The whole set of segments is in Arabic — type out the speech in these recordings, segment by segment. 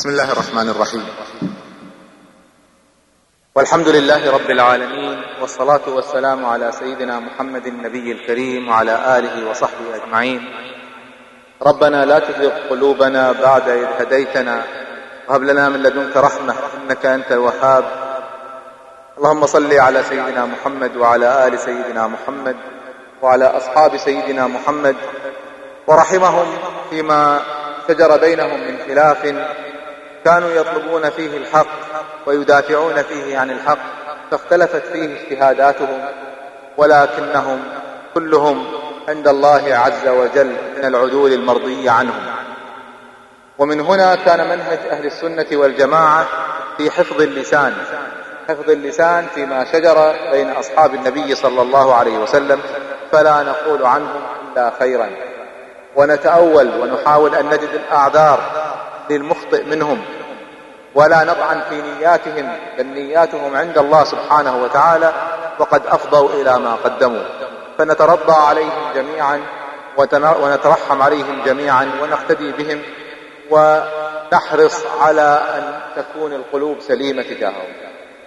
بسم الله الرحمن الرحيم. والحمد لله رب العالمين والصلاة والسلام على سيدنا محمد النبي الكريم وعلى آله وصحبه أجمعين. ربنا لا تزغ قلوبنا بعد إذ هديتنا وهب لنا من لدنك رحمة إنك أنت الوهاب. اللهم صل على سيدنا محمد وعلى آل سيدنا محمد وعلى أصحاب سيدنا محمد ورحمهم فيما شجر بينهم من خلاف. كانوا يطلبون فيه الحق ويدافعون فيه عن الحق فاختلفت فيه اجتهاداتهم ولكنهم كلهم عند الله عز وجل من العدول المرضي عنهم. ومن هنا كان منهج أهل السنة والجماعة في حفظ اللسان حفظ اللسان فيما شجر بين أصحاب النبي صلى الله عليه وسلم فلا نقول عنهم إلا خيرا. ونتأول ونحاول أن نجد الأعذار للمخطئ منهم ولا نطعن في نياتهم بل نياتهم عند الله سبحانه وتعالى وقد أفضوا إلى ما قدموا. فنترضى عليهم جميعا ونترحم عليهم جميعا ونقتدي بهم ونحرص على أن تكون القلوب سليمة تجاههم.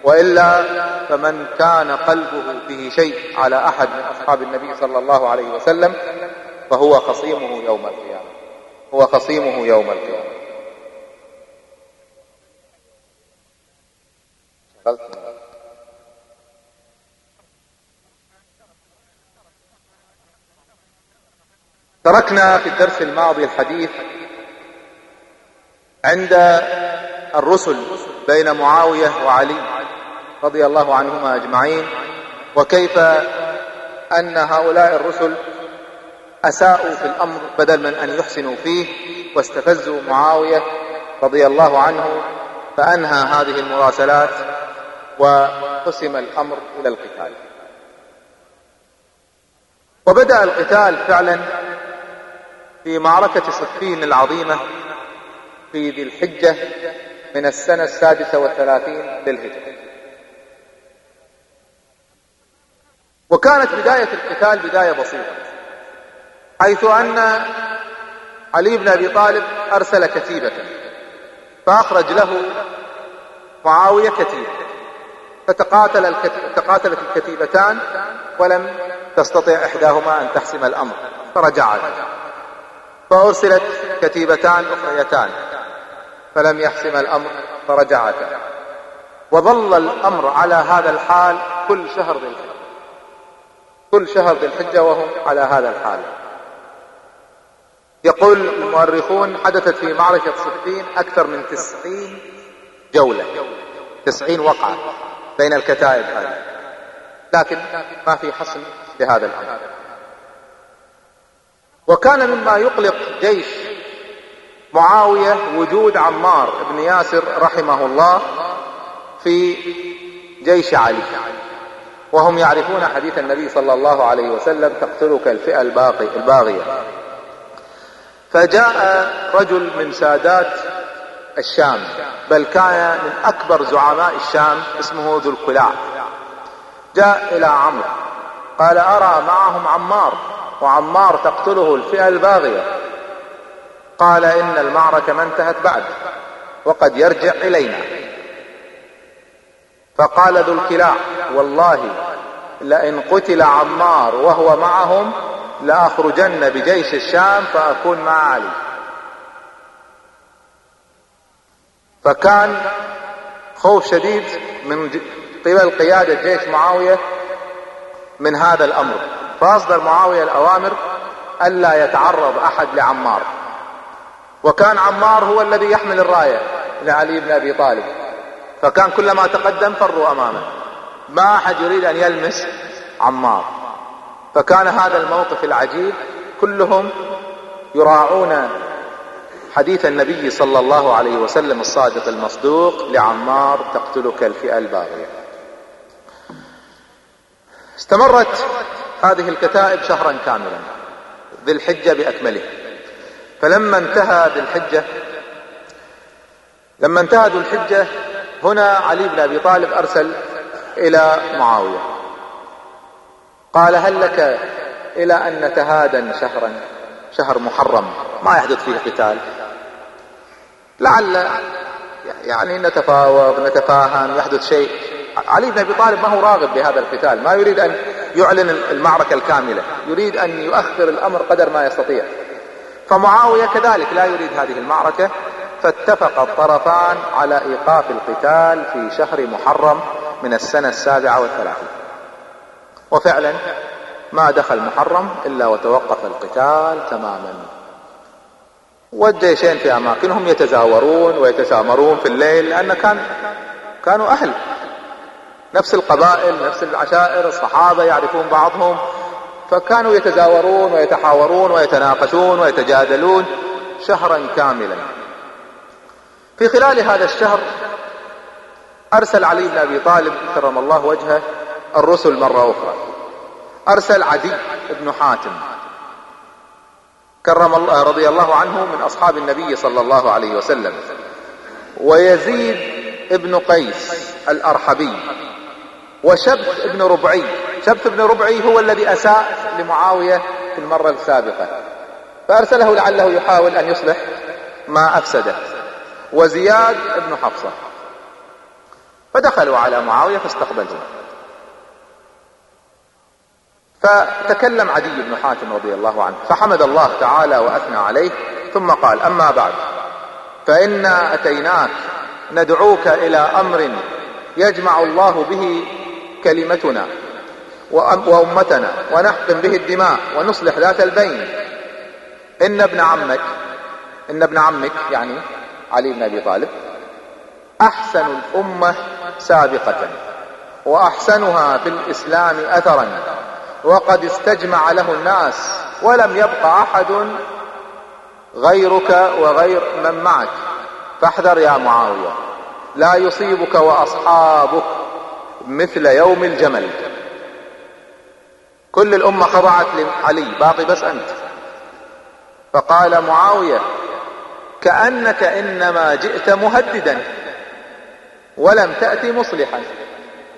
وإلا فمن كان قلبه فيه شيء على أحد من أصحاب النبي صلى الله عليه وسلم فهو خصيمه يوم القيامة. هو خصيمه يوم القيامة. تركنا في الدرس الماضي الحديث عند الرسل بين معاوية وعلي رضي الله عنهما أجمعين وكيف أن هؤلاء الرسل أساءوا في الأمر بدل من أن يحسنوا فيه واستفزوا معاوية رضي الله عنه فأنهى هذه المراسلات وقسم الأمر إلى القتال. وبدأ القتال فعلا في معركة صفين العظيمة في ذي الحجة من السنة السادسة والثلاثين للهجرة. وكانت بداية القتال بداية بسيطة حيث أن علي بن أبي طالب أرسل كتيبة فأخرج له معاوية كتيبة. فتقاتل تقاتلت الكتيبتان ولم تستطع إحداهما أن تحسم الأمر فرجعت فأرسلت كتيبتان أخريتان فلم يحسم الأمر فرجعتا وظل الأمر على هذا الحال كل شهر ذي الحجة كل شهر ذي الحجة وهم على هذا الحال. يقول المؤرخون حدثت في معركة صفين أكثر من تسعين جولة تسعين وقعة. بين الكتائب هذه. لكن ما في حسم لهذا الأمر. وكان مما يقلق جيش معاوية وجود عمار بن ياسر رحمه الله في جيش علي. وهم يعرفون حديث النبي صلى الله عليه وسلم تقتلك الفئة الباقي الباغية. فجاء رجل من سادات الشام بل كان من أكبر زعماء الشام اسمه ذو القلاع جاء إلى عمرو قال أرى معهم عمار وعمار تقتله الفئة الباغية. قال إن المعركة ما انتهت بعد وقد يرجع إلينا. فقال ذو الكلاع والله لئن قتل عمار وهو معهم لأخرجن بجيش الشام فأكون مع علي. فكان خوف شديد من قبل قيادة جيش معاوية من هذا الأمر. فأصدر معاوية الأوامر ألا يتعرض أحد لعمار. وكان عمار هو الذي يحمل الراية لعلي بن أبي طالب. فكان كلما تقدم فروا أمامه. ما أحد يريد أن يلمس عمار. فكان هذا الموقف العجيب. كلهم يراعون حديث النبي صلى الله عليه وسلم الصادق المصدوق لعمار تقتلك الفئة الباغية. استمرت هذه الكتائب شهرا كاملا ذي الحجة بأكمله. فلما انتهى ذي الحجة لما انتهى ذو الحجة هنا علي بن أبي طالب أرسل إلى معاوية. قال هل لك إلى أن نتهادن شهرا شهر محرم؟ ما يحدث فيه قتال. لعل يعني نتفاوض نتفاهم يحدث شيء. علي بن أبي طالب ما هو راغب بهذا القتال ما يريد أن يعلن المعركة الكاملة يريد أن يؤخر الأمر قدر ما يستطيع. فمعاوية كذلك لا يريد هذه المعركة فاتفق الطرفان على إيقاف القتال في شهر محرم من السنة السابعة والثلاثين. وفعلا ما دخل محرم إلا وتوقف القتال تماما. والجيشين في أماكنهم يتزاورون ويتسامرون في الليل لأن كان كانوا أهل. نفس القبائل نفس العشائر الصحابة يعرفون بعضهم. فكانوا يتزاورون ويتحاورون ويتناقشون ويتجادلون شهرا كاملا. في خلال هذا الشهر أرسل علي بن أبي طالب كرم الله وجهه الرسل مرة أخرى. أرسل عدي بن حاتم. كرم الله رضي الله عنه من أصحاب النبي صلى الله عليه وسلم. ويزيد ابن قيس الأرحبي وشبث بن ربعي. شبث بن ربعي هو الذي أساء لمعاوية في المرة السابقة. فأرسله لعله يحاول أن يصلح ما أفسده. وزياد بن حفصة. فدخلوا على معاوية فاستقبلهم فتكلم عدي بن حاتم رضي الله عنه فحمد الله تعالى وأثنى عليه ثم قال أما بعد فانا أتيناك ندعوك إلى أمر يجمع الله به كلمتنا وأمتنا ونحقن به الدماء ونصلح ذات البين. إن ابن عمك إن ابن عمك يعني علي بن أبي طالب أحسن الأمة سابقة وأحسنها في الإسلام اثرا. وقد استجمع له الناس ولم يبق أحد غيرك وغير من معك. فاحذر يا معاوية لا يصيبك وأصحابك مثل يوم الجمل. كل الأمة خضعت لعلي باقي بس أنت. فقال معاوية كأنك إنما جئت مهددا ولم تأتي مصلحا.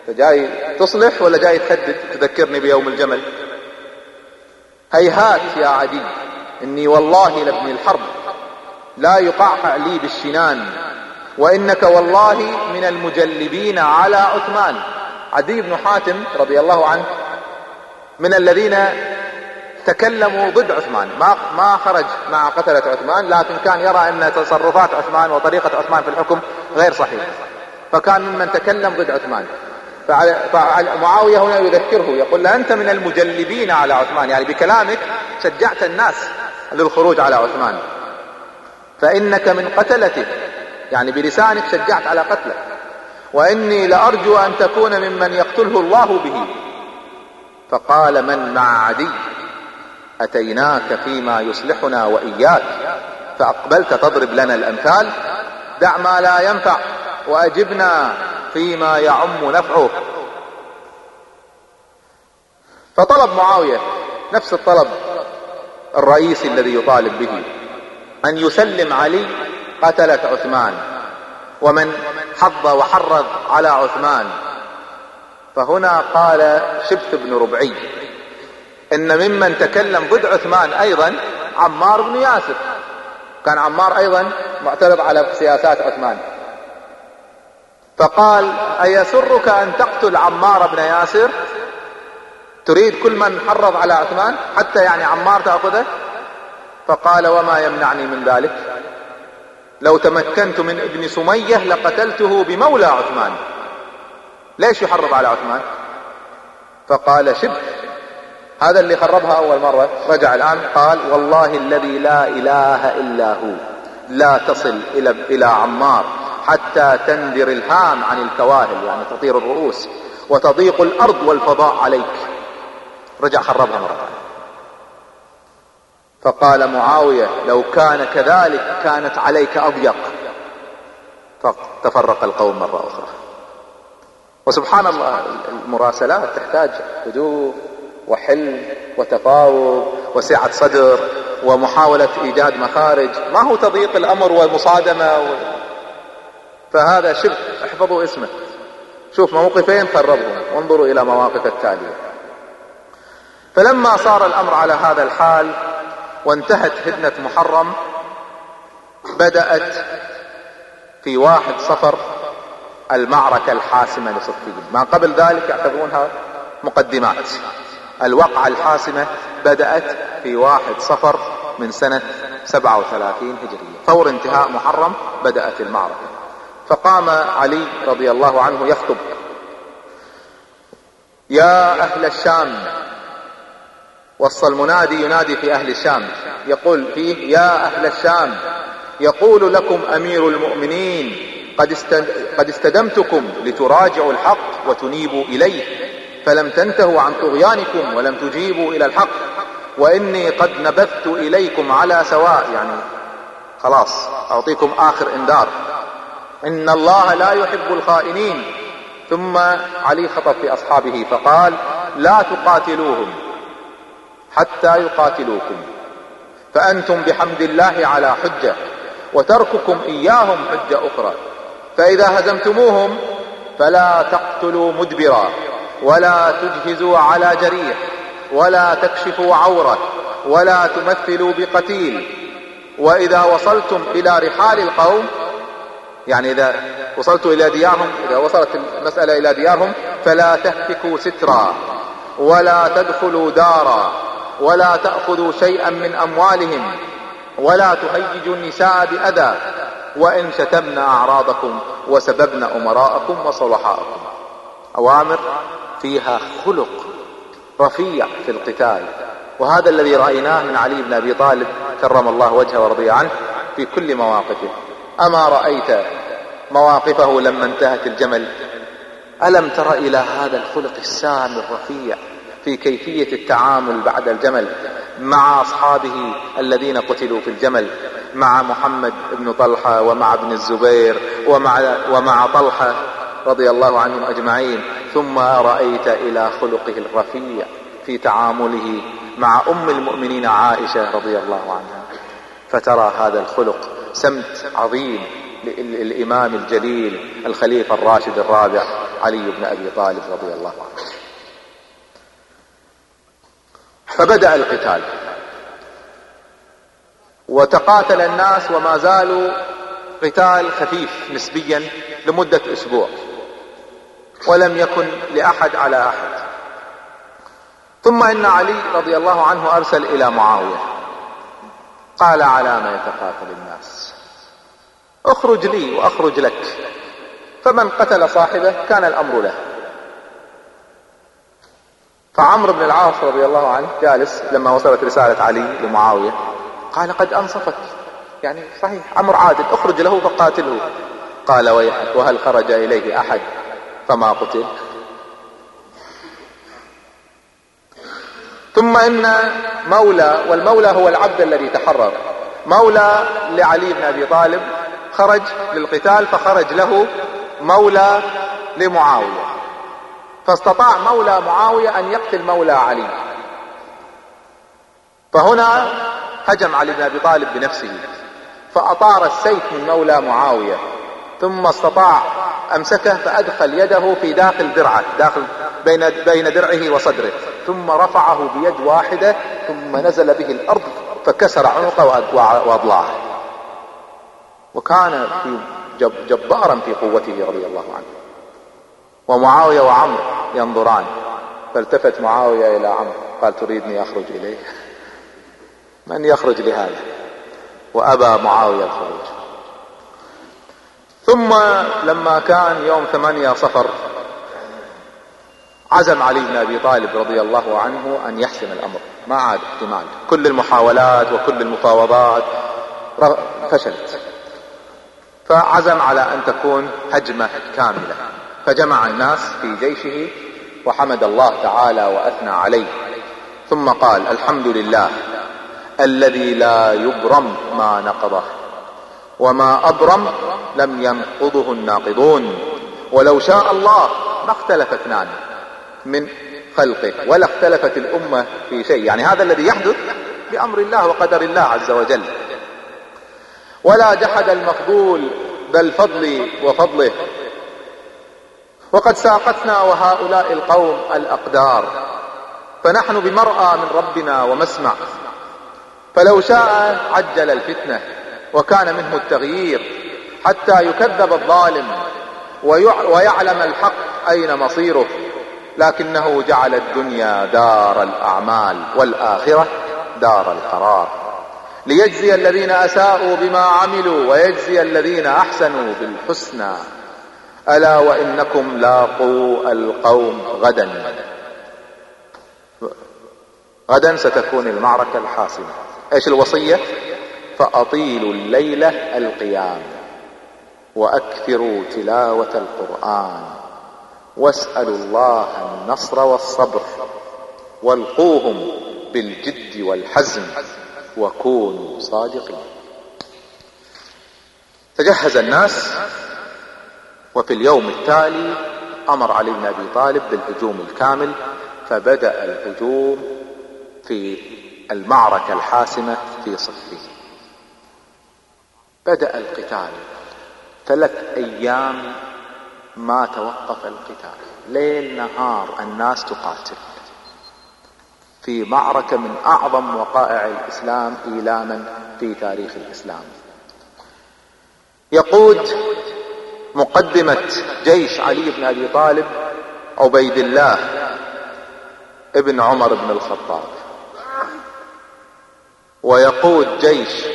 فجاي تصلح ولا جاي تهدد؟ تذكرني بيوم الجمل. هيهات يا عدي إني والله لابن الحرب. لا يقعقع لي بالشنان وإنك والله من المجلبين على عثمان. عدي بن حاتم رضي الله عنه من الذين تكلموا ضد عثمان. ما ما خرج مع قتلة عثمان لكن كان يرى إن تصرفات عثمان وطريقة عثمان في الحكم غير صحيحة فكان ممن تكلم ضد عثمان. فمعاوية هنا يذكره يقول له أنت من المجلبين على عثمان يعني بكلامك شجعت الناس للخروج على عثمان. فإنك من قتلته يعني بلسانك شجعت على قتله وإني لأرجو أن تكون ممن يقتله الله به. فقال من مع عدي؟ أتيناك فيما يصلحنا وإياك فأقبلت تضرب لنا الأمثال. دع ما لا ينفع. وأجبنا فيما يعم نفعه. فطلب معاوية نفس الطلب الرئيسي الذي يطالب به أن يسلم علي قتلة عثمان ومن حض وحرض على عثمان. فهنا قال شبث بن ربعي إن ممن تكلم ضد عثمان أيضا عمار بن ياسر. كان عمار أيضا معترض على سياسات عثمان. فقال أيسرك أن تقتل عمار بن ياسر؟ تريد كل من حرض على عثمان حتى يعني عمار تأخذه؟ فقال وما يمنعني من ذلك؟ لو تمكنت من ابن سمية لقتلته بمولى عثمان. ليش يحرض على عثمان؟ فقال شبه هذا اللي خربها أول مرة رجع الآن قال والله الذي لا إله إلا هو لا تصل إلى إلى عمار. حتى تنذر الهام عن الكواهل يعني تطير الرؤوس وتضيق الأرض والفضاء عليك. رجع خربها مرة ثانية. فقال معاوية لو كان كذلك كانت عليك أضيق. فتفرق القوم مرة أخرى. وسبحان الله المراسلات تحتاج هدوء وحلم وتفاوض وسعة صدر ومحاولة إيجاد مخارج. ما هو تضييق الأمر والمصادمة. فهذا شبه احفظوا اسمه. شوف موقفين خربهم وانظروا إلى مواقف التالية. فلما صار الأمر على هذا الحال وانتهت هدنة محرم بدأت في واحد صفر المعركة الحاسمة لصفين ما قبل ذلك يعتبرونها مقدمات. الوقعة الحاسمة بدأت في واحد صفر من سنة 37 هجرية. فور انتهاء محرم بدأت المعركة. فقام علي رضي الله عنه يخطب. يا أهل الشام وصى المنادي ينادي في أهل الشام يقول فيه يا أهل الشام يقول لكم أمير المؤمنين قد, قد استدمتكم لتراجعوا الحق وتنيبوا إليه فلم تنتهوا عن طغيانكم ولم تجيبوا إلى الحق وإني قد نبذت إليكم على سواء يعني خلاص أعطيكم آخر إنذار. إن الله لا يحب الخائنين. ثم علي خطب في أصحابه فقال لا تقاتلوهم حتى يقاتلوكم. فأنتم بحمد الله على حجة وترككم إياهم حجة أخرى. فإذا هزمتموهم فلا تقتلوا مدبرا ولا تجهزوا على جريح ولا تكشفوا عورة ولا تمثلوا بقتيل. وإذا وصلتم إلى رحال القوم يعني إذا وصلتوا إلى ديارهم إذا وصلت المسألة إلى ديارهم فلا تهتكوا سترا ولا تدخلوا دارا ولا تأخذوا شيئا من أموالهم ولا تهيجوا النساء بأذى وإن شتمنا أعراضكم وسببنا أمراءكم وصلحاءكم. أوامر فيها خلق رفيع في القتال. وهذا الذي رأيناه من علي بن أبي طالب كرم الله وجهه ورضي عنه في كل مواقفه. أما رأيت مواقفه لما انتهت الجمل؟ ألم تر إلى هذا الخلق السامي الرفيع في كيفية التعامل بعد الجمل مع أصحابه الذين قتلوا في الجمل مع محمد بن طلحة ومع ابن الزبير ومع, ومع طلحة رضي الله عنهم أجمعين ثم رأيت إلى خلقه الرفيع في تعامله مع أم المؤمنين عائشة رضي الله عنها فترى هذا الخلق سمت عظيم للإمام الجليل الخليفة الراشد الرابع علي بن أبي طالب رضي الله عنه. فبدأ القتال. وتقاتل الناس وما زالوا قتال خفيف نسبيا لمدة أسبوع. ولم يكن لأحد على أحد. ثم إن علي رضي الله عنه أرسل إلى معاوية. قال على ما يتقاتل الناس. أخرج لي وأخرج لك. فمن قتل صاحبه كان الأمر له. فعمرو بن العاص رضي الله عنه جالس لما وصلت رسالة علي لمعاوية قال قد أنصفك. يعني صحيح أمر عادل أخرج له فقاتله. قال ويحك وهل خرج إليه أحد؟ فما قتل. ثم إن مولى والمولى هو العبد الذي تحرر. مولى لعلي بن أبي طالب خرج للقتال فخرج له مولى لمعاوية. فاستطاع مولى معاوية أن يقتل مولى علي. فهنا هجم علي بن أبي طالب بنفسه فأطار السيف من مولى معاوية ثم استطاع أمسكه فأدخل يده في داخل درعه داخل بين بين درعه وصدره ثم رفعه بيد واحدة ثم نزل به الأرض فكسر عنقه وأضلاعه. وكان في جبارا في قوته رضي الله عنه. ومعاوية وعمرو ينظران. فالتفت معاوية إلى عمرو قال تريدني أخرج اليه من يخرج لهذا؟ وأبى معاوية الخروج. ثم لما كان يوم ثمانية صفر عزم علي بن أبي طالب رضي الله عنه أن يحسم الأمر ما عاد احتمال كل المحاولات وكل المفاوضات فشلت. فعزم على أن تكون هجمة كاملة. فجمع الناس في جيشه وحمد الله تعالى وأثنى عليه. ثم قال الحمد لله الذي لا يبرم ما نقضه وما أبرم لم ينقضه الناقضون. ولو شاء الله ما اختلف اثنان من خلقه ولا اختلفت الأمة في شيء. يعني هذا الذي يحدث بأمر الله وقدر الله عز وجل. ولا جحد المفضول بل فضلي وفضله. وقد ساقتنا وهؤلاء القوم الأقدار فنحن بمرأى من ربنا ومسمع. فلو شاء عجل الفتنة وكان منه التغيير حتى يكذب الظالم ويعلم الحق أين مصيره. لكنه جعل الدنيا دار الأعمال والآخرة دار القرار. ليجزي الذين أساءوا بما عملوا ويجزي الذين أحسنوا بالحسنى. ألا وإنكم لاقوا القوم غدا. غدا ستكون المعركة الحاسمة. إيش الوصية؟ فأطيلوا الليلة القيام وأكثروا تلاوة القرآن. واسألوا الله النصر والصبر. والقوهم بالجد والحزم. وكونوا صادقين. تجهز الناس وفي اليوم التالي أمر علي بن أبي طالب بالهجوم الكامل فبدأ الهجوم في المعركة الحاسمة في صفين بدأ القتال. ثلاث أيام ما توقف القتال. ليل نهار الناس تقاتل. في معركة من أعظم وقائع الإسلام إيلاما في تاريخ الإسلام. يقود مقدمة جيش علي بن أبي طالب عبيد الله ابن عمر بن الخطاب. ويقود جيش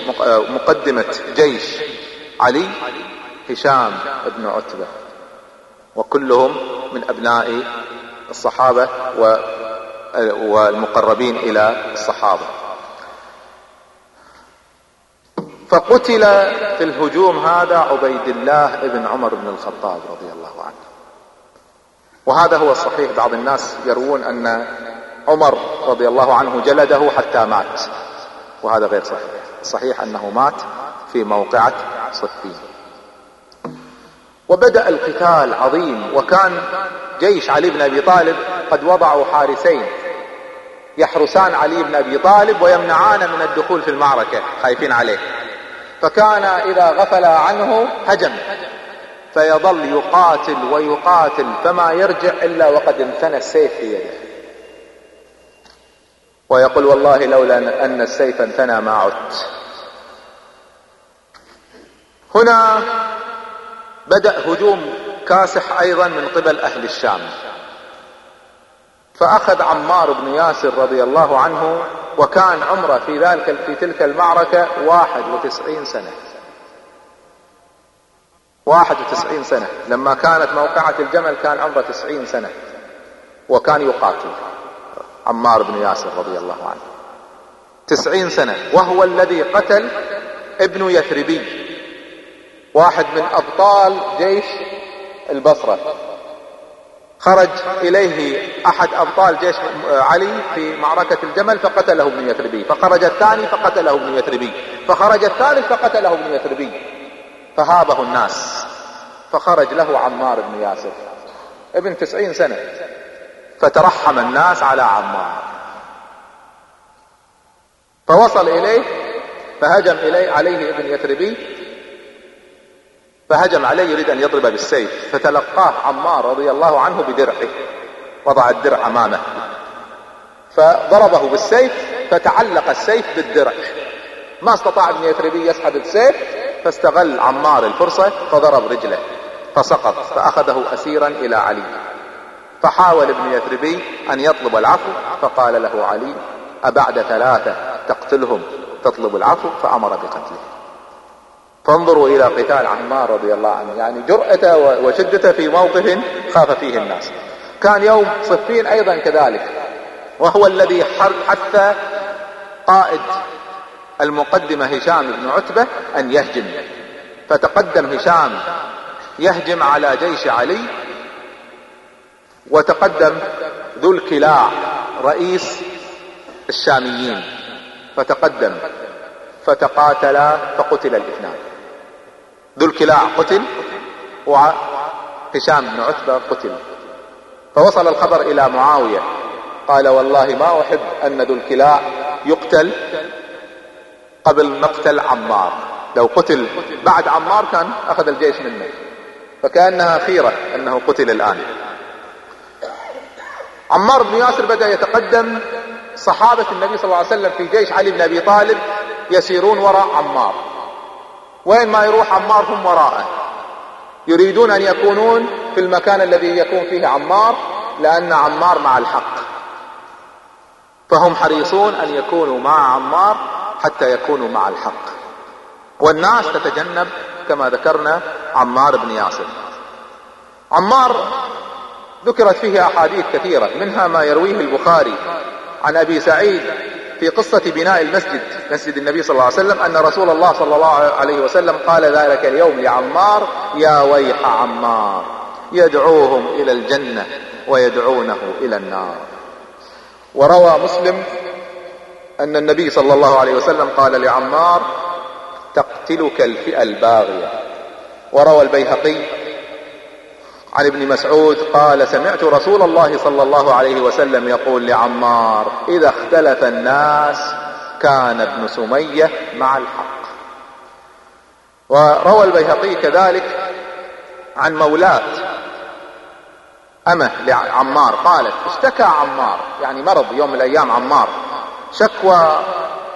مقدمة جيش علي هشام بن عتبة. وكلهم من أبناء الصحابة والمقربين إلى الصحابة. فقتل في الهجوم هذا عبيد الله بن عمر بن الخطاب رضي الله عنه. وهذا هو الصحيح. بعض الناس يروون أن عمر رضي الله عنه جلده حتى مات وهذا غير صحيح. صحيح أنه مات في موقعة صفين. وبدأ القتال عظيم وكان جيش علي بن أبي طالب قد وضعوا حارسين. يحرسان علي بن أبي طالب ويمنعان من الدخول في المعركة. خايفين عليه. فكان إذا غفل عنه هجم. فيظل يقاتل ويقاتل فما يرجع إلا وقد انثنى السيف في يده. ويقول والله لولا أن السيف انثنى ما عدت. هنا بدأ هجوم كاسح أيضا من قبل أهل الشام. فأخذ عمار بن ياسر رضي الله عنه وكان عمره في ذلك في تلك المعركة واحد وتسعين سنة. واحد وتسعين سنة. لما كانت موقعة الجمل كان عمره تسعين سنة. وكان يقاتل عمار بن ياسر رضي الله عنه. تسعين سنة. وهو الذي قتل ابن يثربي. واحد من أبطال جيش البصرة. خرج إليه أحد أبطال جيش علي في معركة الجمل فقتله ابن يثربي. فخرج الثاني فقتله ابن يثربي. فخرج الثالث فقتله ابن يثربي. فهابه الناس. فخرج له عمار بن ياسر. ابن تسعين سنة. فترحم الناس على عمار. فوصل إليه فهجم اليه عليه ابن يثربي. فهجم عليه يريد أن يضرب بالسيف فتلقاه عمار رضي الله عنه بدرعه وضع الدرع أمامه. فضربه بالسيف فتعلق السيف بالدرع. ما استطاع ابن يثربي يسحب السيف فاستغل عمار الفرصة فضرب رجله فسقط فأخذه أسيرا إلى علي. فحاول ابن يثربي أن يطلب العفو فقال له علي أبعد ثلاثة تقتلهم تطلب العفو فأمر بقتله. فانظروا إلى قتال عمار رضي الله عنه. يعني جرأته وشدته في موقف خاف فيه الناس. كان يوم صفين أيضا كذلك. وهو الذي حث قائد المقدمة هشام بن عتبة أن يهجم. فتقدم هشام يهجم على جيش علي وتقدم ذو الكلاع رئيس الشاميين. فتقدم فتقاتلا فقتل الاثنان. ذو الكلاع قتل وهشام بن عتبة قتل. فوصل الخبر إلى معاوية. قال والله ما أحب أن ذو الكلاع يقتل قبل مقتل عمار. لو قتل بعد عمار كان أخذ الجيش منه. فكأنها خيرة أنه قتل الآن. عمار بن ياسر بدأ يتقدم صحابة النبي صلى الله عليه وسلم في جيش علي بن أبي طالب يسيرون وراء عمار. وين ما يروح عمار هم وراءه يريدون أن يكونون في المكان الذي يكون فيه عمار لأن عمار مع الحق. فهم حريصون أن يكونوا مع عمار حتى يكونوا مع الحق. والناس تتجنب كما ذكرنا عمار بن ياسر. عمار ذكرت فيه أحاديث كثيرة منها ما يرويه البخاري عن أبي سعيد في قصة بناء المسجد مسجد النبي صلى الله عليه وسلم أن رسول الله صلى الله عليه وسلم قال ذلك اليوم لعمار يا ويح عمار يدعوهم إلى الجنة ويدعونه إلى النار. وروى مسلم أن النبي صلى الله عليه وسلم قال لعمار تقتلك الفئة الباغية. وروى البيهقي عن ابن مسعود قال سمعت رسول الله صلى الله عليه وسلم يقول لعمار إذا اختلف الناس كان ابن سمية مع الحق. وروى البيهقي كذلك عن مولاة أمه لعمار قالت اشتكى عمار يعني مرض يوم من الأيام عمار شكوى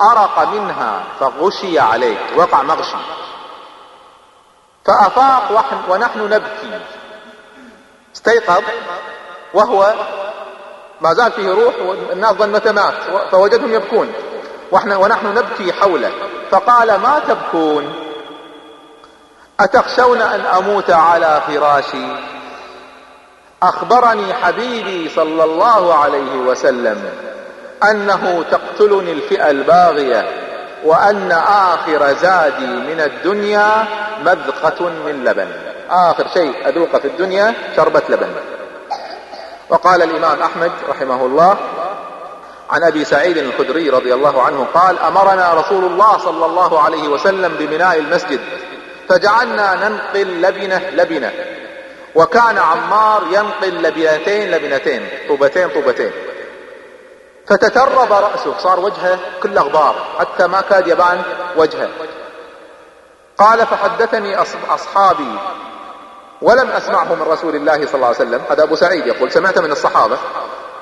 أرق منها فغشي عليه وقع مغشي فأفاق ونحن نبكي. استيقظ وهو ما زال فيه روح والناس ظنته مات فوجدهم يبكون. وإحنا ونحن نبكي حوله. فقال ما تبكون؟ أتخشون أن أموت على فراشي؟ أخبرني حبيبي صلى الله عليه وسلم أنه تقتلني الفئة الباغية وأن آخر زادي من الدنيا مذقة من لبن. آخر شيء أذوقه في الدنيا شربة لبن. وقال الإمام أحمد رحمه الله عن أبي سعيد الخدري رضي الله عنه قال أمرنا رسول الله صلى الله عليه وسلم ببناء المسجد فجعلنا ننقل لبنة لبنة وكان عمار ينقل لبنتين لبنتين طوبتين طوبتين. فتترب رأسه صار وجهه كله غبار حتى ما كاد يبان وجهه. قال فحدثني أصحابي ولم أسمعه من رسول الله صلى الله عليه وسلم. هذا أبو سعيد يقول سمعت من الصحابة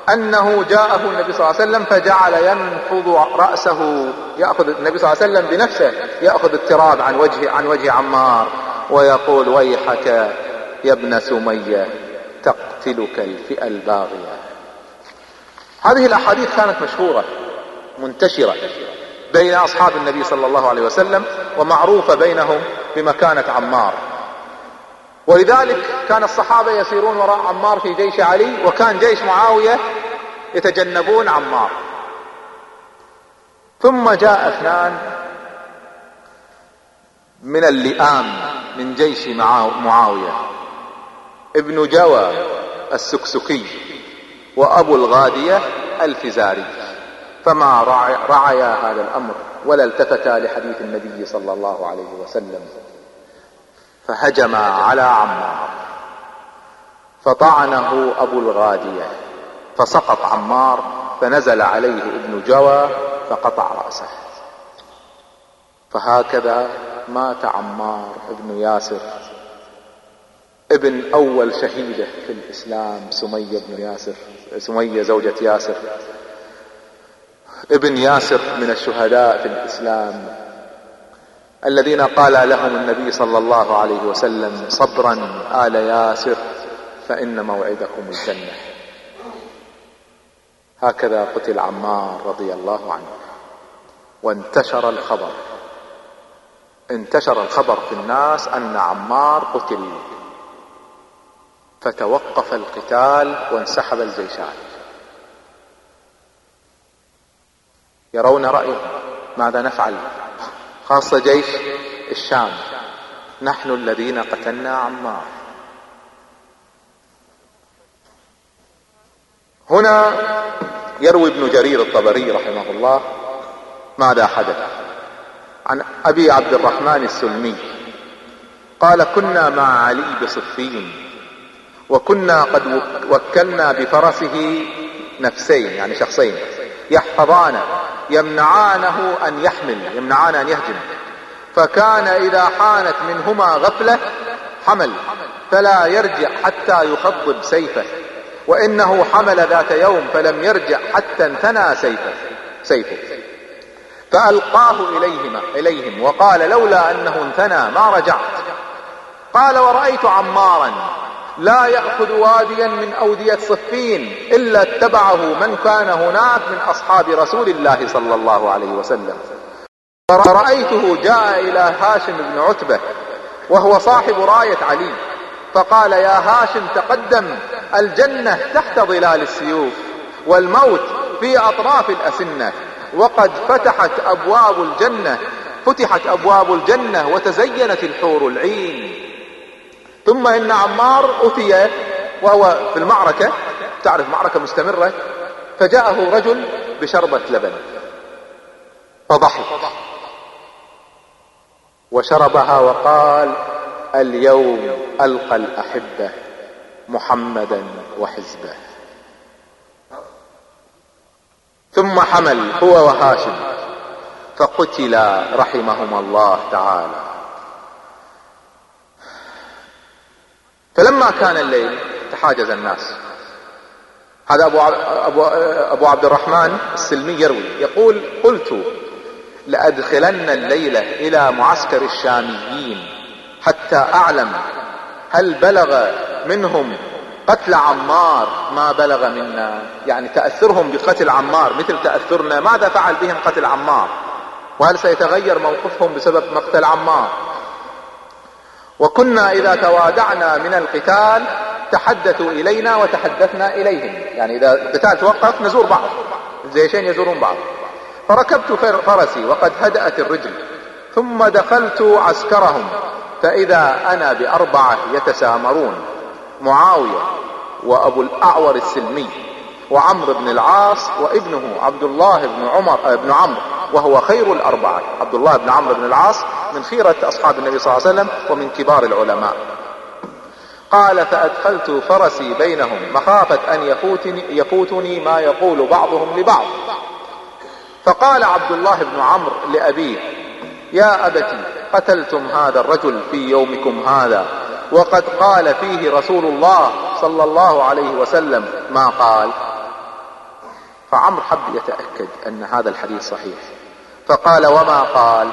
أنه جاءه النبي صلى الله عليه وسلم فجعل ينفض رأسه يأخذ النبي صلى الله عليه وسلم بنفسه يأخذ التراب عن وجه عن وجه عمار ويقول ويحك يا ابن سمية تقتلك الفئة الباغية. هذه الأحاديث كانت مشهورة منتشرة بين أصحاب النبي صلى الله عليه وسلم ومعروفة بينهم بمكانة عمار. ولذلك كان الصحابة يسيرون وراء عمار في جيش علي وكان جيش معاوية يتجنبون عمار. ثم جاء أثنان من اللئام من جيش معاوية. ابن جوى السكسكي وأبو الغادية الفزاري. فما رعيا هذا الأمر ولا التفتا لحديث النبي صلى الله عليه وسلم. فهجم على عمار. فطعنه أبو الغادية. فسقط عمار فنزل عليه ابن جوى فقطع رأسه. فهكذا مات عمار ابن ياسر ابن أول شهيدة في الإسلام سمية بن ياسر سمية زوجة ياسر. ابن ياسر من الشهداء في الإسلام. الذين قال لهم النبي صلى الله عليه وسلم صبرا آل ياسر فإن موعدكم الجنة. هكذا قتل عمار رضي الله عنه. وانتشر الخبر. انتشر الخبر في الناس أن عمار قتل. فتوقف القتال وانسحب الجيشان. يرون رأيه. ماذا نفعل؟ خاصة جيش الشام. نحن الذين قتلنا عمار. هنا يروي ابن جرير الطبري رحمه الله ماذا حدث. عن أبي عبد الرحمن السلمي. قال كنا مع علي بصفين وكنا قد وكلنا بفرسه نفسين يعني شخصين. يحفظان يمنعانه أن يحمل يمنعان أن يهجم. فكان إذا حانت منهما غفلة حمل. فلا يرجع حتى يخضب سيفه. وإنه حمل ذات يوم فلم يرجع حتى انثنى سيفه سيفه. فألقاه إليهما إليهم وقال لولا أنه انثنى ما رجعت. قال ورأيت عمارا لا يأخذ واديا من أودية صفين إلا اتبعه من كان هناك من أصحاب رسول الله صلى الله عليه وسلم. فرأيته جاء إلى هاشم بن عتبة وهو صاحب راية علي فقال يا هاشم تقدم الجنة تحت ظلال السيوف والموت في أطراف الأسنة وقد فتحت أبواب الجنة فتحت أبواب الجنة وتزينت الحور العين. ثم إن عمار أتي وهو في المعركة تعرف معركة مستمرة فجاءه رجل بشربة لبن فضحك وشربها وقال اليوم ألقى الأحبة محمدا وحزبه. ثم حمل هو وهاشم فقتلا رحمهما الله تعالى. فلما كان الليل تحاجز الناس. هذا أبو, أبو, أبو عبد الرحمن السلمي يروي يقول قلت لأدخلن الليلة إلى معسكر الشاميين حتى أعلم هل بلغ منهم قتل عمار ما بلغ منا. يعني تأثرهم بقتل عمار مثل تأثرنا ماذا فعل بهم قتل عمار؟ وهل سيتغير موقفهم بسبب مقتل عمار؟ وكنا إذا توادعنا من القتال تحدثوا إلينا وتحدثنا إليهم. يعني إذا القتال توقف نزور بعض. الجيشين يزورون بعض. فركبت فرسي وقد هدأت الرجل ثم دخلت عسكرهم فإذا أنا بأربعة يتسامرون معاوية وأبو الأعور السلمي وعمرو بن العاص وابنه عبد الله بن عمر بن عمرو. وهو خير الأربعة. عبد الله بن عمرو بن العاص من خيرة أصحاب النبي صلى الله عليه وسلم ومن كبار العلماء. قال فأدخلت فرسي بينهم مخافة أن يفوتني, يفوتني ما يقول بعضهم لبعض. فقال عبد الله بن عمرو لأبيه يا أبتي قتلتم هذا الرجل في يومكم هذا وقد قال فيه رسول الله صلى الله عليه وسلم ما قال. فعمر حب يتأكد أن هذا الحديث صحيح. فقال وما قال؟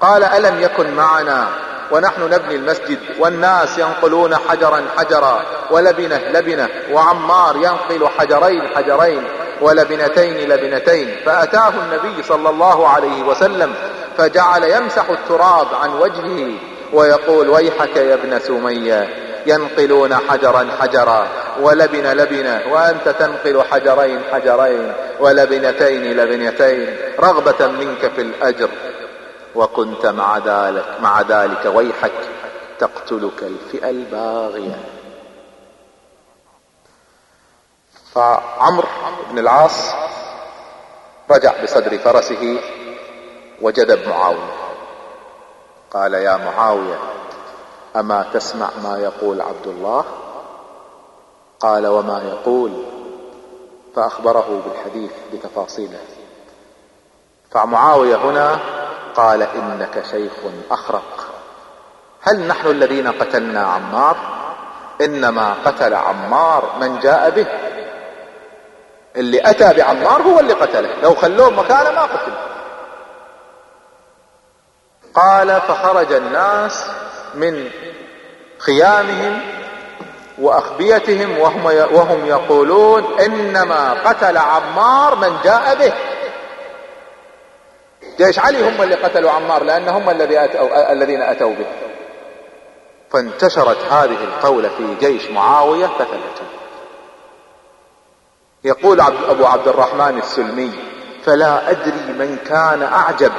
قال ألم يكن معنا ونحن نبني المسجد والناس ينقلون حجرا حجرا ولبنة لبنة وعمار ينقل حجرين حجرين ولبنتين لبنتين فأتاه النبي صلى الله عليه وسلم فجعل يمسح التراب عن وجهه ويقول ويحك يا ابن سمية ينقلون حجرا حجرا ولبن لبنة وأنت تنقل حجرين حجرين ولبنتين لبنتين رغبة منك في الأجر. وكنت مع ذلك مع ذلك ويحك تقتلك الفئة الباغية. فعمر بن العاص رجع بصدر فرسه وجذب معاوية. قال يا معاوية أما تسمع ما يقول عبد الله قال وما يقول؟ فأخبره بالحديث بتفاصيله. فمعاوية هنا قال إنك شيخ أخرق. هل نحن الذين قتلنا عمار؟ إنما قتل عمار من جاء به. اللي أتى بعمار هو اللي قتله. لو خلوه مكانه ما قتل. قال فخرج الناس من خيامهم وأخبيتهم وهم وهم يقولون إنما قتل عمار من جاء به. جيش علي هم اللي قتلوا عمار لأن هم الذي أتوا الذين أتوا به. فانتشرت هذه القولة في جيش معاوية فثبتوا يقول أبو عبد الرحمن السلمي فلا أدري من كان أعجب.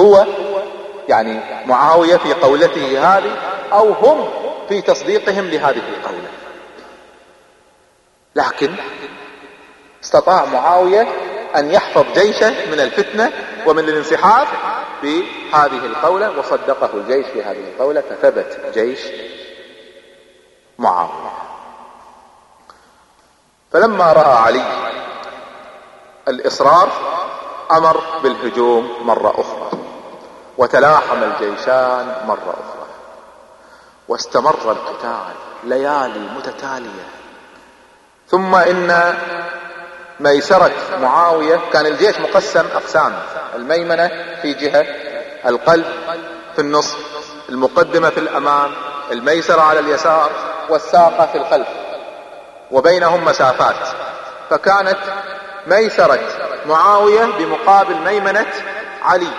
هو يعني معاوية في قولته هذه أو هم في تصديقهم لهذه القولة. لكن استطاع معاوية أن يحفظ جيشه من الفتنة ومن الانسحاب بهذه القولة وصدقه الجيش في هذه القولة فثبت جيش معاوية. فلما رأى علي الإصرار أمر بالهجوم مرة أخرى. وتلاحم الجيشان مرة أخرى. واستمر القتال ليالي متتالية. ثم إن ميسرة معاوية كان الجيش مقسم أقسام. الميمنة في جهة القلب في النصف المقدمة في الأمام الميسرة على اليسار والساقة في الخلف. وبينهم مسافات. فكانت ميسرة معاوية بمقابل ميمنة علي.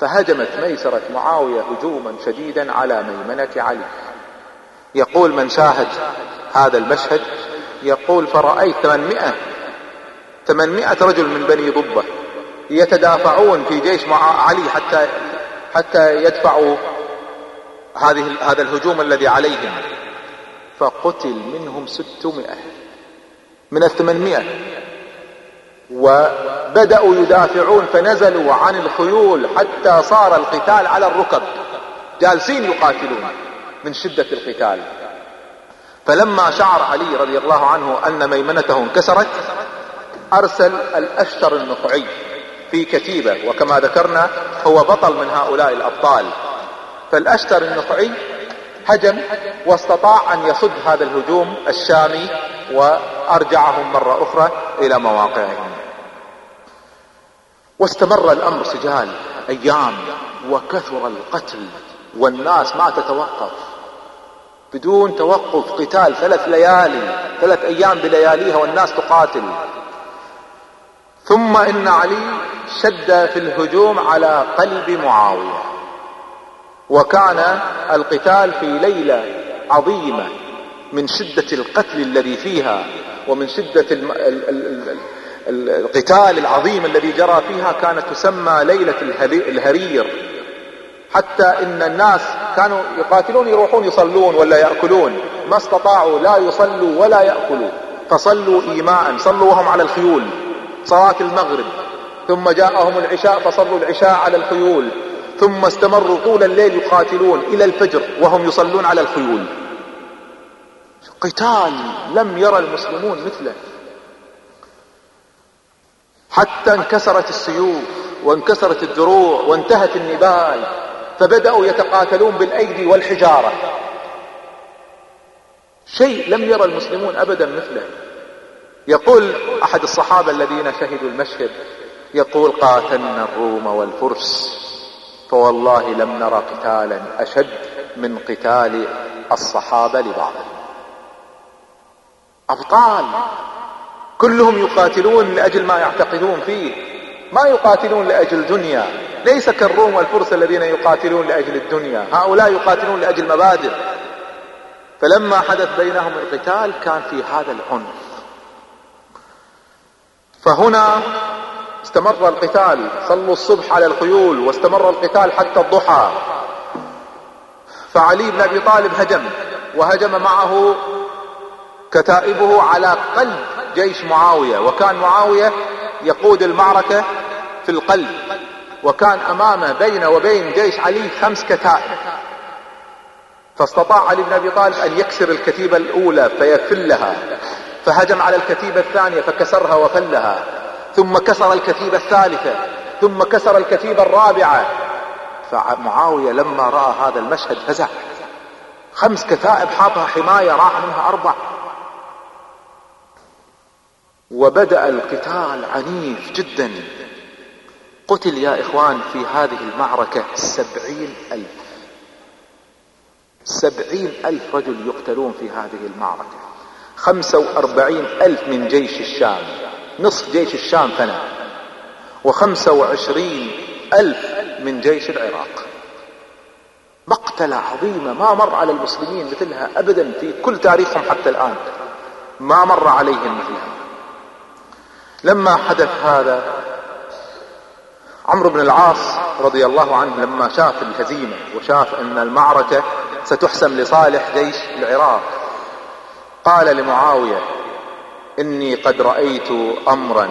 فهجمت ميسرة معاوية هجوما شديدا على ميمنة علي. يقول من شاهد هذا المشهد يقول فرأيت 800 800 رجل من بني ضبة يتدافعون في جيش مع علي حتى حتى يدفعوا هذه هذا الهجوم الذي عليهم. فقتل منهم 600 من الثمانمائة وبدأوا يدافعون فنزلوا عن الخيول حتى صار القتال على الركب. جالسين يقاتلون من شدة القتال. فلما شعر علي رضي الله عنه أن ميمنته انكسرت أرسل الأشتر النخعي في كتيبة وكما ذكرنا هو بطل من هؤلاء الأبطال. فالأشتر النخعي هجم واستطاع أن يصد هذا الهجوم الشامي وأرجعهم مرة أخرى إلى مواقعهم. واستمر الأمر سجال أيام وكثر القتل والناس ما تتوقف. بدون توقف قتال ثلاث ليالي ثلاث أيام بلياليها والناس تقاتل. ثم إن علي شد في الهجوم على قلب معاوية. وكان القتال في ليلة عظيمة من شدة القتل الذي فيها ومن شدة القتال العظيم الذي جرى فيها كانت تسمى ليلة الهرير. حتى إن الناس كانوا يقاتلون يروحون يصلون ولا يأكلون. ما استطاعوا لا يصلوا ولا يأكلوا. فصلوا ايماء صلوا وهم على الخيول صلاة المغرب. ثم جاءهم العشاء فصلوا العشاء على الخيول. ثم استمروا طول الليل يقاتلون إلى الفجر وهم يصلون على الخيول. قتال لم يرى المسلمون مثله. حتى انكسرت السيوف وانكسرت الدروع وانتهت النبال فبدأوا يتقاتلون بالأيدي والحجارة. شيء لم يرى المسلمون أبدا مثله. يقول أحد الصحابة الذين شهدوا المشهد يقول قاتلنا الروم والفرس فوالله لم نرى قتالا أشد من قتال الصحابة لبعضهم. أبطال. كلهم يقاتلون لأجل ما يعتقدون فيه. ما يقاتلون لأجل دنيا. ليس كالروم والفرس الذين يقاتلون لأجل الدنيا. هؤلاء يقاتلون لأجل مبادئ. فلما حدث بينهم القتال كان في هذا العنف. فهنا استمر القتال. صلوا الصبح على الخيول واستمر القتال حتى الضحى. فعلي بن أبي طالب هجم. وهجم معه كتائبه على قلب جيش معاوية وكان معاوية يقود المعركة في القلب وكان أمامه بينه وبين جيش علي خمس كتائب. فاستطاع علي بن أبي طالب أن يكسر الكتيبة الأولى فيفلها فهجم على الكتيبة الثانية فكسرها وفلها ثم كسر الكتيبة الثالثة ثم كسر الكتيبة الرابعة. فمعاوية لما رأى هذا المشهد فزع. خمس كتائب حاطها حماية راح منها أربع. وبدأ القتال عنيف جدا. قتل يا إخوان في هذه المعركة سبعين ألف. سبعين ألف رجل يقتلون في هذه المعركة. خمسة وأربعين ألف من جيش الشام. نصف جيش الشام فنى. وخمسة وعشرين ألف من جيش العراق. مقتلة عظيمة ما مر على المسلمين مثلها أبدا في كل تاريخهم حتى الآن. ما مر عليهم مثلها. لما حدث هذا عمرو بن العاص رضي الله عنه لما شاف الهزيمة وشاف أن المعركة ستحسم لصالح جيش العراق قال لمعاوية إني قد رأيت امرا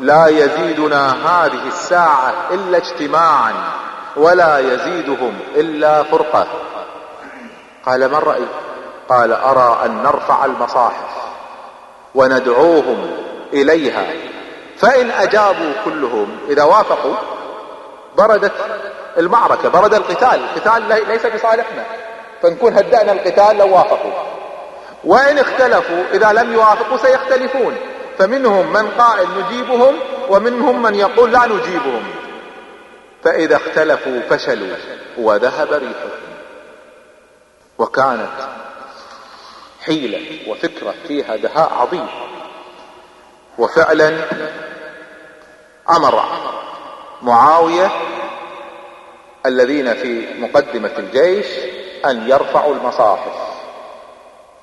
لا يزيدنا هذه الساعة إلا اجتماعا ولا يزيدهم إلا فرقة. قال ما الرأي قال أرى أن نرفع المصاحف وندعوهم إليها. فإن أجابوا كلهم إذا وافقوا بردت المعركة برد القتال. القتال ليس بصالحنا. فنكون هدأنا القتال لو وافقوا. وإن اختلفوا إذا لم يوافقوا سيختلفون. فمنهم من قائل نجيبهم ومنهم من يقول لا نجيبهم. فإذا اختلفوا فشلوا وذهب ريحهم. وكانت حيلة وفكرة فيها دهاء عظيم. وفعلا أمر معاوية الذين في مقدمة الجيش أن يرفعوا المصاحف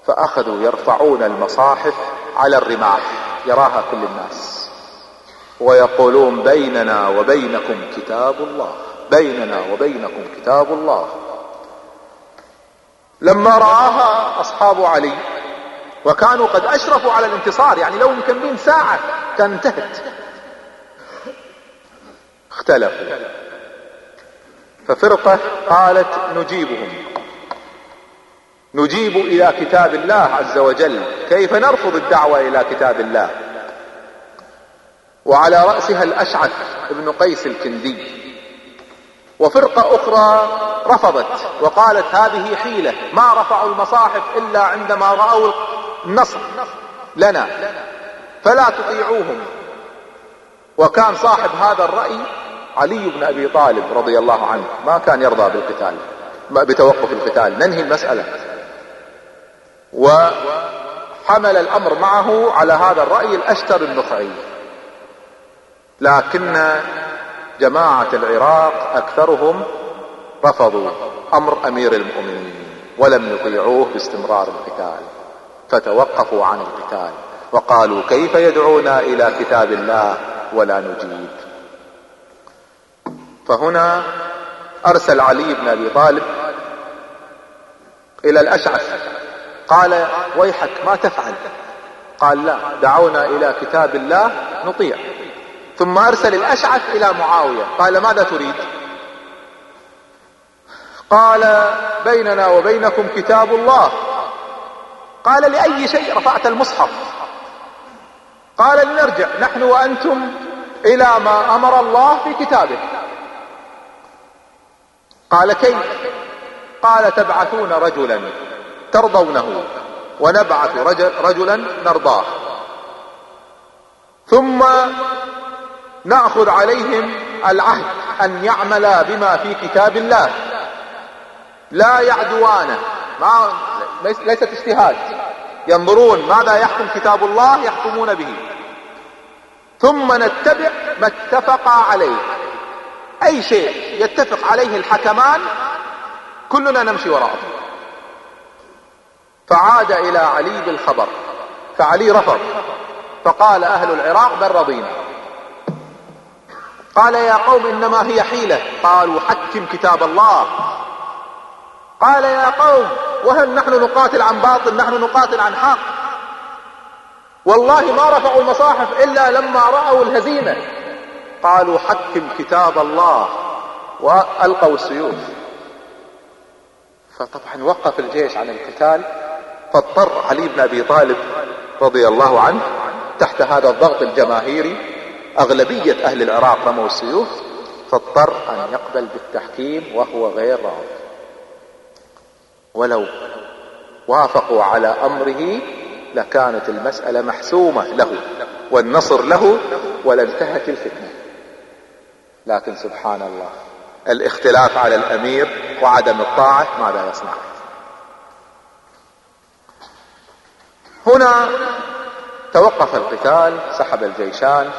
فأخذوا يرفعون المصاحف على الرماح يراها كل الناس. ويقولون بيننا وبينكم كتاب الله بيننا وبينكم كتاب الله. لما رآها أصحاب علي وكانوا قد أشرفوا على الانتصار. يعني لو مكملين ساعة كان انتهت اختلفوا. ففرقة قالت نجيبهم. نجيب إلى كتاب الله عز وجل. كيف نرفض الدعوة إلى كتاب الله؟ وعلى رأسها الأشعث ابن قيس الكندي. وفرقة أخرى رفضت وقالت هذه حيلة. ما رفعوا المصاحف إلا عندما رأوا النصر لنا فلا تطيعوهم. وكان صاحب هذا الرأي علي بن أبي طالب رضي الله عنه ما كان يرضى بالقتال بتوقف القتال. ننهي المسألة. وحمل الأمر معه على هذا الرأي الأشتر النخعي. لكن جماعة العراق أكثرهم رفضوا أمر أمير المؤمنين ولم يطيعوه باستمرار القتال. فتوقفوا عن القتال. وقالوا كيف يدعونا إلى كتاب الله ولا نجيب. فهنا أرسل علي بن أبي طالب إلى الأشعث. قال ويحك ما تفعل. قال لا دعونا إلى كتاب الله نطيع. ثم أرسل الأشعث إلى معاوية. قال ماذا تريد؟ قال بيننا وبينكم كتاب الله. قال لأي شيء رفعت المصحف؟ قال لنرجع نحن وأنتم إلى ما أمر الله في كتابه قال كيف؟ قال تبعثون رجلا ترضونه ونبعث رجل رجلا نرضاه. ثم نأخذ عليهم العهد أن يعملا بما في كتاب الله. لا يعدوانه ما ليست اجتهاد. ينظرون ماذا يحكم كتاب الله يحكمون به. ثم نتبع ما اتفقا عليه. أي شيء يتفق عليه الحكمان كلنا نمشي وراءه. فعاد إلى علي بالخبر. فعلي رفض. فقال أهل العراق بل رضينا. قال يا قوم إنما هي حيلة. قالوا حكم كتاب الله. قال يا قوم وهل نحن نقاتل عن باطل؟ نحن نقاتل عن حق. والله ما رفعوا المصاحف إلا لما رأوا الهزيمة. قالوا حكم كتاب الله وألقوا السيوف. فطبعا وقف الجيش عن القتال. فاضطر علي بن أبي طالب رضي الله عنه تحت هذا الضغط الجماهيري. أغلبية أهل العراق رموا السيوف. فاضطر أن يقبل بالتحكيم وهو غير راض ولو وافقوا على أمره لكانت المسألة محسومة له والنصر له ولانتهت الفتنة. لكن سبحان الله الاختلاف على الأمير وعدم الطاعة ماذا يصنع؟ هنا توقف القتال سحب الجيشان.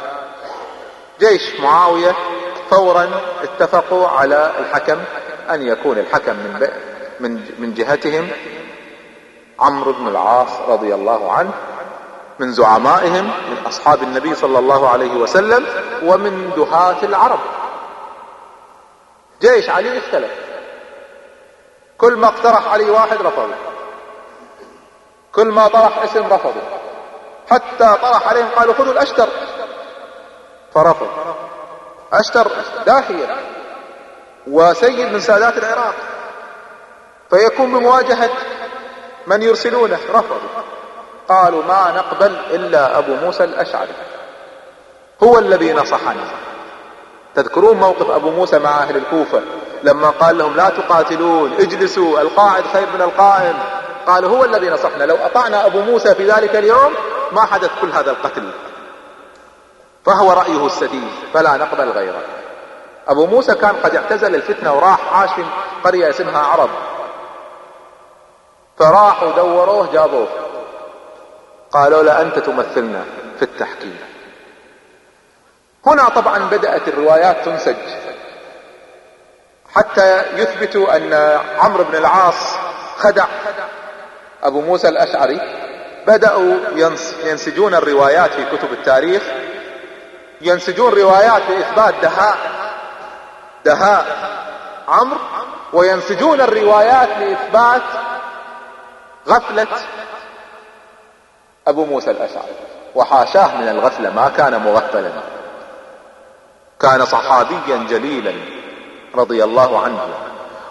جيش معاوية فورا اتفقوا على الحكم أن يكون الحكم من من من جهتهم عمرو بن العاص رضي الله عنه من زعمائهم من أصحاب النبي صلى الله عليه وسلم ومن دهاة العرب. جيش علي اختلف. كل ما اقترح علي واحد رفضوا كل ما طرح اسم رفضوا حتى طرح عليهم قالوا خذوا الأشتر. فرفض. أشتر داهية وسيد من سادات العراق. فيكون بمواجهة من يرسلونه. رفضوا. قالوا ما نقبل إلا أبو موسى الأشعري. هو الذي نصحنا. تذكرون موقف أبو موسى مع أهل الكوفة؟ لما قال لهم لا تقاتلون اجلسوا القاعد خير من القائم. قال هو الذي نصحنا. لو أطعنا أبو موسى في ذلك اليوم ما حدث كل هذا القتل. فهو رأيه السديد فلا نقبل غيره. أبو موسى كان قد اعتزل الفتنة وراح عاش في قرية اسمها عرب. فراحوا دوروه جابوه. قالوا له أنت تمثلنا في التحكيم. هنا طبعا بدأت الروايات تنسج. حتى يثبتوا أن عمرو بن العاص خدع أبو موسى الأشعري. بدأوا ينسجون الروايات في كتب التاريخ. ينسجون روايات لإثبات دهاء دهاء عمرو وينسجون الروايات لإثبات غفلة. أبو موسى الأشعري. وحاشاه من الغفلة ما كان مغفلا. كان صحابيا جليلا رضي الله عنه.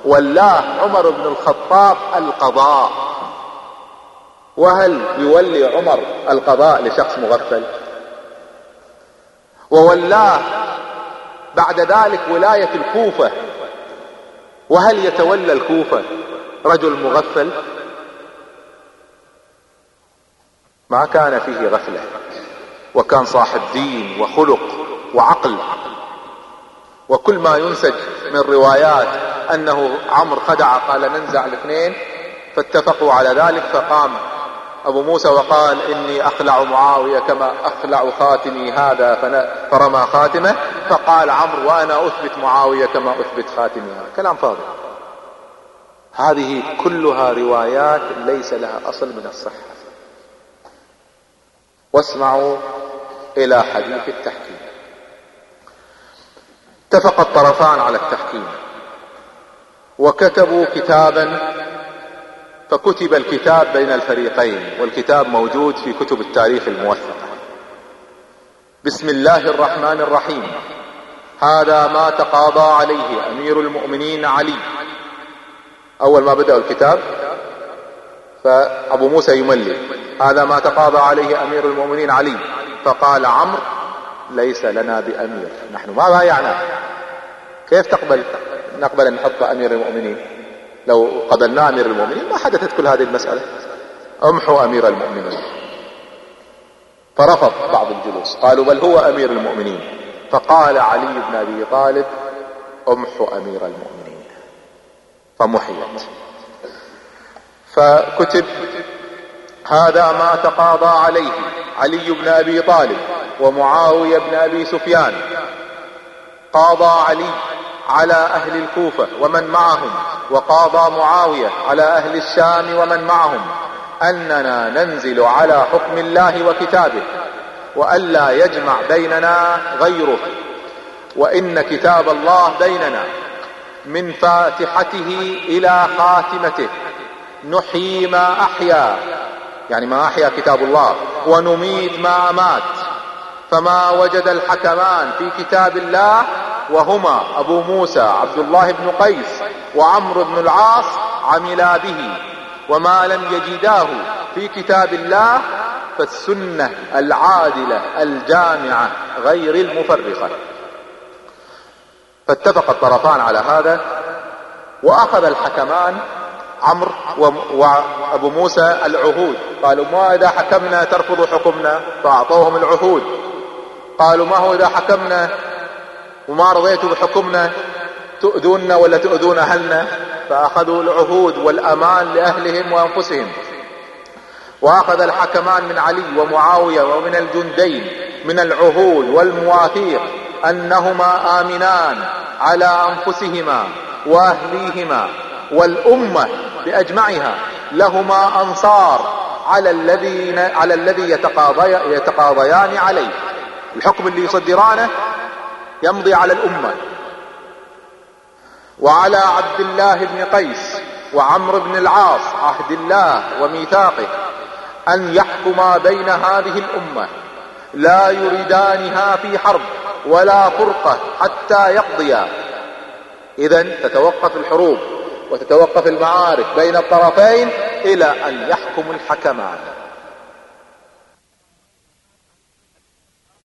ولاه عمر بن الخطاب القضاء. وهل يولي عمر القضاء لشخص مغفل؟ وولاه بعد ذلك ولاية الكوفة. وهل يتولى الكوفة رجل مغفل؟ ما كان فيه غفلة وكان صاحب دين وخلق وعقل. وكل ما ينسج من روايات أنه عمرو خدع قال ننزع الاثنين فاتفقوا على ذلك فقام أبو موسى وقال إني أخلع معاوية كما أخلع خاتمي هذا فرمى خاتمه فقال عمرو وأنا أثبت معاوية كما أثبت خاتمي هذا. كلام فاضي. هذه كلها روايات ليس لها أصل من الصحة. واسمعوا إلى حديث التحكيم. اتفق الطرفان على التحكيم. وكتبوا كتابا فكتب الكتاب بين الفريقين والكتاب موجود في كتب التاريخ الموثقة. بسم الله الرحمن الرحيم. هذا ما تقاضى عليه أمير المؤمنين علي. أول ما بدأوا الكتاب فأبو موسى يملي. هذا ما تقاضى عليه أمير المؤمنين علي. فقال عمرو ليس لنا بأمير. نحن ما بايعنا. كيف تقبل؟ نقبل أن نحط أمير المؤمنين. لو قبلنا أمير المؤمنين ما حدثت كل هذه المسألة. امحوا أمير المؤمنين. فرفض بعض الجلوس. قالوا بل هو أمير المؤمنين. فقال علي بن أبي طالب امحوا أمير المؤمنين. فمحيت. فكتب هذا ما تقاضى عليه علي بن أبي طالب ومعاوية بن أبي سفيان. قاضى علي على أهل الكوفة ومن معهم وقاضى معاوية على أهل الشام ومن معهم أننا ننزل على حكم الله وكتابه والا يجمع بيننا غيره وإن كتاب الله بيننا من فاتحته إلى خاتمته. نحيي ما أحيا. يعني ما أحيا كتاب الله. ونميت ما أمات. فما وجد الحكمان في كتاب الله وهما أبو موسى عبد الله بن قيس وعمرو بن العاص عملا به. وما لم يجداه في كتاب الله فالسنة العادلة الجامعة غير المفرقة. فاتفق الطرفان على هذا. وأخذ الحكمان عمرو وأبو موسى العهود. قالوا ما إذا حكمنا ترفض حكمنا؟ فأعطوهم العهود. قالوا ما هو إذا حكمنا؟ وما رضيتوا بحكمنا؟ تؤذوننا ولا تؤذون أهلنا؟ فأخذوا العهود والأمان لأهلهم وأنفسهم. وأخذ الحكمان من علي ومعاوية ومن الجندين من العهود والمواثيق أنهما آمنان على أنفسهما وأهليهما. والأمة بأجمعها لهما أنصار على الذين على الذي يتقاضي يتقاضيان عليه. الحكم اللي يصدرانه يمضي على الأمة. وعلى عبد الله بن قيس وعمرو بن العاص عهد الله وميثاقه أن يحكما بين هذه الأمة. لا يريدانها في حرب ولا فرقة حتى يقضيا. اذا تتوقف الحروب. وتتوقف المعارك بين الطرفين إلى أن يحكم الحكمان.